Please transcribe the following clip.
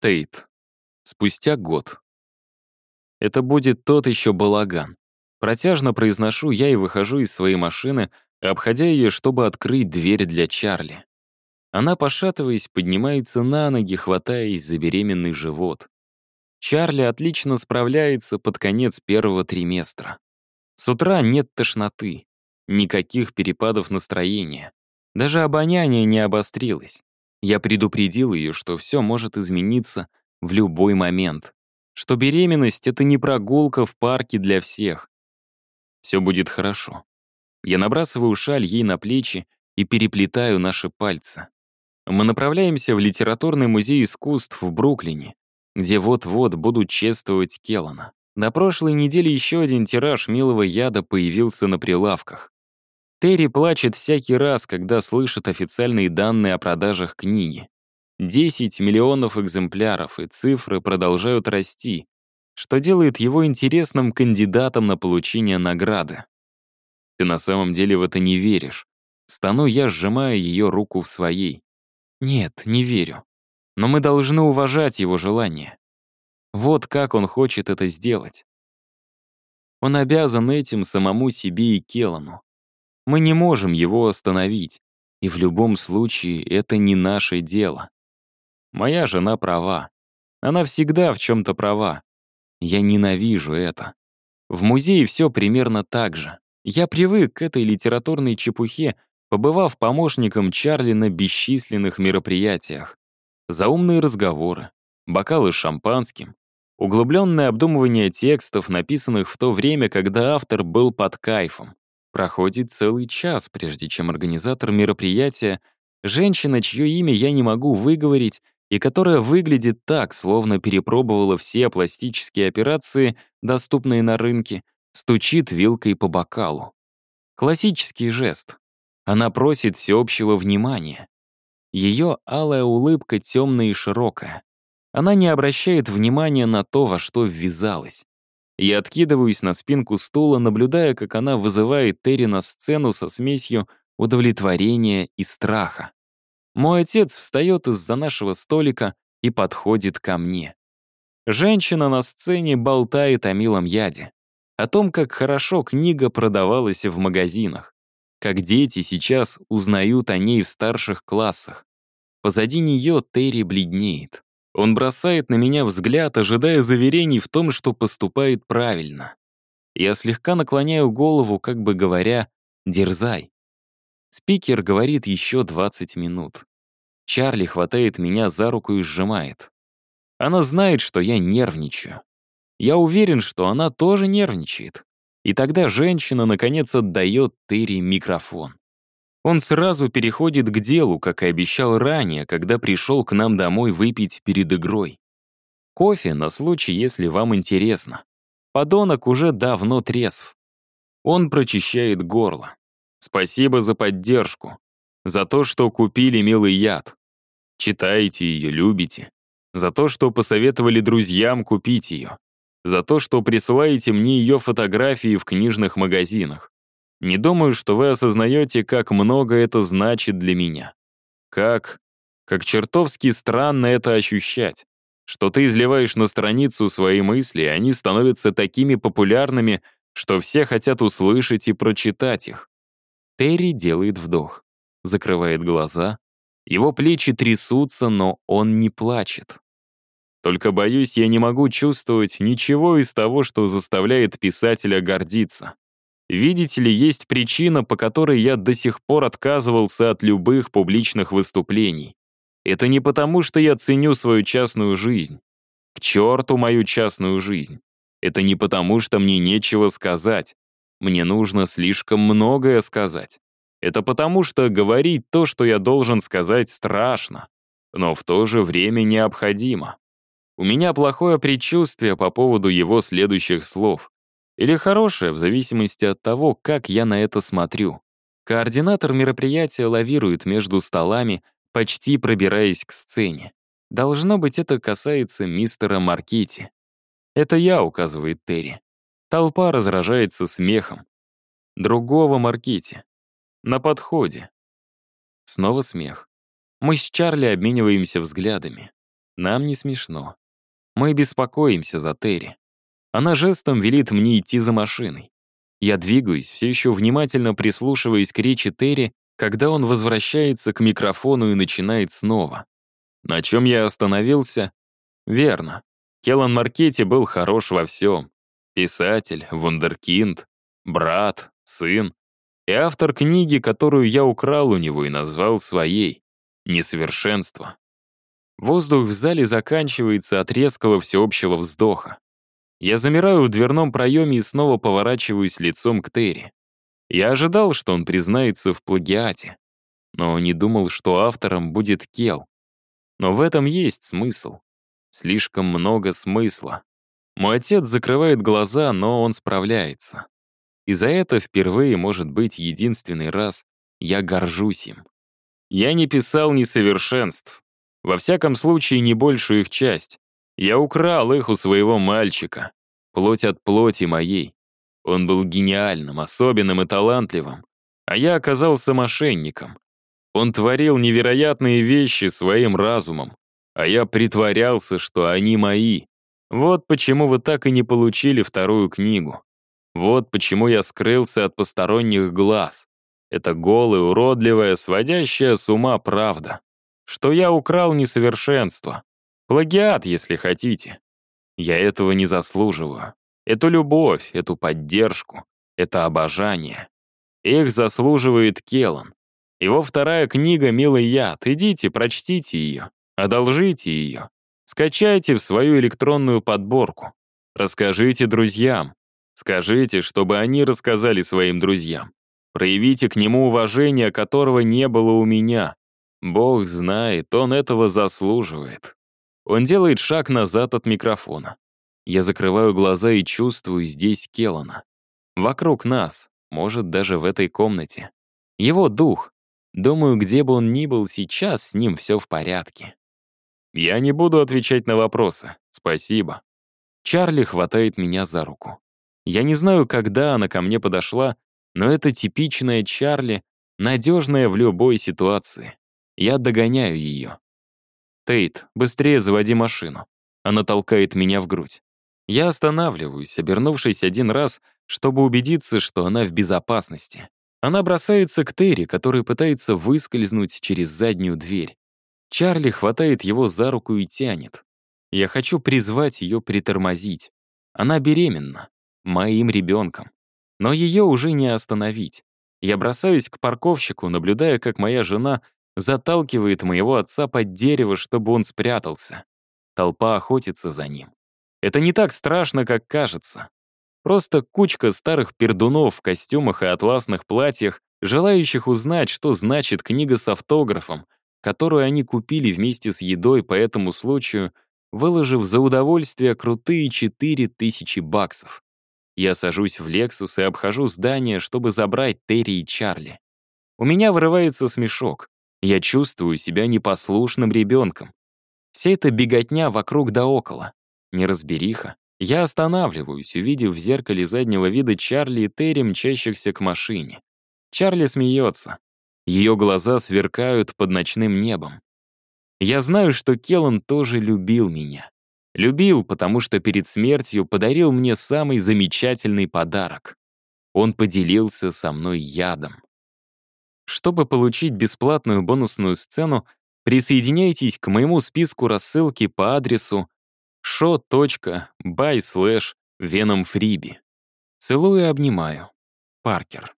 Тейт. Спустя год. Это будет тот еще балаган. Протяжно произношу я и выхожу из своей машины, обходя ее, чтобы открыть дверь для Чарли. Она, пошатываясь, поднимается на ноги, хватаясь за беременный живот. Чарли отлично справляется под конец первого триместра. С утра нет тошноты, никаких перепадов настроения. Даже обоняние не обострилось. Я предупредил ее, что все может измениться в любой момент, что беременность — это не прогулка в парке для всех. Все будет хорошо. Я набрасываю шаль ей на плечи и переплетаю наши пальцы. Мы направляемся в литературный музей искусств в Бруклине, где вот-вот будут чествовать Келлана. На прошлой неделе еще один тираж милого яда появился на прилавках. Терри плачет всякий раз, когда слышит официальные данные о продажах книги. 10 миллионов экземпляров, и цифры продолжают расти, что делает его интересным кандидатом на получение награды. Ты на самом деле в это не веришь. Стану я, сжимая ее руку в своей. Нет, не верю. Но мы должны уважать его желание. Вот как он хочет это сделать. Он обязан этим самому себе и Келану. Мы не можем его остановить, и в любом случае это не наше дело. Моя жена права. Она всегда в чем-то права. Я ненавижу это. В музее все примерно так же. Я привык к этой литературной чепухе, побывав помощником Чарли на бесчисленных мероприятиях. Заумные разговоры, бокалы с шампанским, углубленное обдумывание текстов, написанных в то время, когда автор был под кайфом. Проходит целый час, прежде чем организатор мероприятия, женщина, чье имя я не могу выговорить, и которая выглядит так, словно перепробовала все пластические операции, доступные на рынке, стучит вилкой по бокалу. Классический жест. Она просит всеобщего внимания. Ее алая улыбка темная и широкая. Она не обращает внимания на то, во что ввязалась. Я откидываюсь на спинку стула, наблюдая, как она вызывает Терри на сцену со смесью удовлетворения и страха. Мой отец встает из-за нашего столика и подходит ко мне. Женщина на сцене болтает о милом яде, о том, как хорошо книга продавалась в магазинах, как дети сейчас узнают о ней в старших классах. Позади нее Терри бледнеет. Он бросает на меня взгляд, ожидая заверений в том, что поступает правильно. Я слегка наклоняю голову, как бы говоря, «дерзай». Спикер говорит еще 20 минут. Чарли хватает меня за руку и сжимает. Она знает, что я нервничаю. Я уверен, что она тоже нервничает. И тогда женщина, наконец, отдает Терри микрофон. Он сразу переходит к делу, как и обещал ранее, когда пришел к нам домой выпить перед игрой. Кофе на случай, если вам интересно. Подонок уже давно трезв. Он прочищает горло. Спасибо за поддержку. За то, что купили милый яд. Читаете ее, любите. За то, что посоветовали друзьям купить ее. За то, что присылаете мне ее фотографии в книжных магазинах. Не думаю, что вы осознаете, как много это значит для меня. Как... как чертовски странно это ощущать. Что ты изливаешь на страницу свои мысли, и они становятся такими популярными, что все хотят услышать и прочитать их. Терри делает вдох, закрывает глаза. Его плечи трясутся, но он не плачет. Только, боюсь, я не могу чувствовать ничего из того, что заставляет писателя гордиться. Видите ли, есть причина, по которой я до сих пор отказывался от любых публичных выступлений. Это не потому, что я ценю свою частную жизнь. К черту мою частную жизнь. Это не потому, что мне нечего сказать. Мне нужно слишком многое сказать. Это потому, что говорить то, что я должен сказать, страшно, но в то же время необходимо. У меня плохое предчувствие по поводу его следующих слов. Или хорошее, в зависимости от того, как я на это смотрю. Координатор мероприятия лавирует между столами, почти пробираясь к сцене. Должно быть, это касается мистера Маркити. Это я, указывает Терри. Толпа разражается смехом. Другого Маркити. На подходе. Снова смех. Мы с Чарли обмениваемся взглядами. Нам не смешно. Мы беспокоимся за Терри. Она жестом велит мне идти за машиной. Я двигаюсь, все еще внимательно прислушиваясь к речи Терри, когда он возвращается к микрофону и начинает снова. На чем я остановился? Верно. Келлан Маркетти был хорош во всем. Писатель, вундеркинд, брат, сын. И автор книги, которую я украл у него и назвал своей «Несовершенство». Воздух в зале заканчивается от резкого всеобщего вздоха. Я замираю в дверном проеме и снова поворачиваюсь лицом к Терри. Я ожидал, что он признается в плагиате, но не думал, что автором будет Кел. Но в этом есть смысл. Слишком много смысла. Мой отец закрывает глаза, но он справляется. И за это впервые, может быть, единственный раз я горжусь им. Я не писал несовершенств. Во всяком случае, не большую их часть. Я украл их у своего мальчика. Плоть от плоти моей. Он был гениальным, особенным и талантливым. А я оказался мошенником. Он творил невероятные вещи своим разумом. А я притворялся, что они мои. Вот почему вы так и не получили вторую книгу. Вот почему я скрылся от посторонних глаз. Это голая, уродливая, сводящая с ума правда. Что я украл несовершенство. Плагиат, если хотите. Я этого не заслуживаю. Эту любовь, эту поддержку, это обожание. Их заслуживает Келан. Его вторая книга «Милый яд». Идите, прочтите ее. Одолжите ее. Скачайте в свою электронную подборку. Расскажите друзьям. Скажите, чтобы они рассказали своим друзьям. Проявите к нему уважение, которого не было у меня. Бог знает, он этого заслуживает. Он делает шаг назад от микрофона. Я закрываю глаза и чувствую здесь Келлана. Вокруг нас, может, даже в этой комнате. Его дух. Думаю, где бы он ни был сейчас, с ним все в порядке. Я не буду отвечать на вопросы. Спасибо. Чарли хватает меня за руку. Я не знаю, когда она ко мне подошла, но это типичная Чарли, надежная в любой ситуации. Я догоняю ее. «Тейт, быстрее заводи машину». Она толкает меня в грудь. Я останавливаюсь, обернувшись один раз, чтобы убедиться, что она в безопасности. Она бросается к Терри, который пытается выскользнуть через заднюю дверь. Чарли хватает его за руку и тянет. Я хочу призвать ее притормозить. Она беременна моим ребенком. Но ее уже не остановить. Я бросаюсь к парковщику, наблюдая, как моя жена заталкивает моего отца под дерево, чтобы он спрятался. Толпа охотится за ним. Это не так страшно, как кажется. Просто кучка старых пердунов в костюмах и атласных платьях, желающих узнать, что значит книга с автографом, которую они купили вместе с едой по этому случаю, выложив за удовольствие крутые 4000 баксов. Я сажусь в «Лексус» и обхожу здание, чтобы забрать Терри и Чарли. У меня вырывается смешок. Я чувствую себя непослушным ребенком. Вся эта беготня вокруг да около. Неразбериха. Я останавливаюсь, увидев в зеркале заднего вида Чарли и Терри, мчащихся к машине. Чарли смеется. Ее глаза сверкают под ночным небом. Я знаю, что Келлан тоже любил меня. Любил, потому что перед смертью подарил мне самый замечательный подарок. Он поделился со мной ядом. Чтобы получить бесплатную бонусную сцену, присоединяйтесь к моему списку рассылки по адресу show.by slash venomfreebie. Целую и обнимаю. Паркер.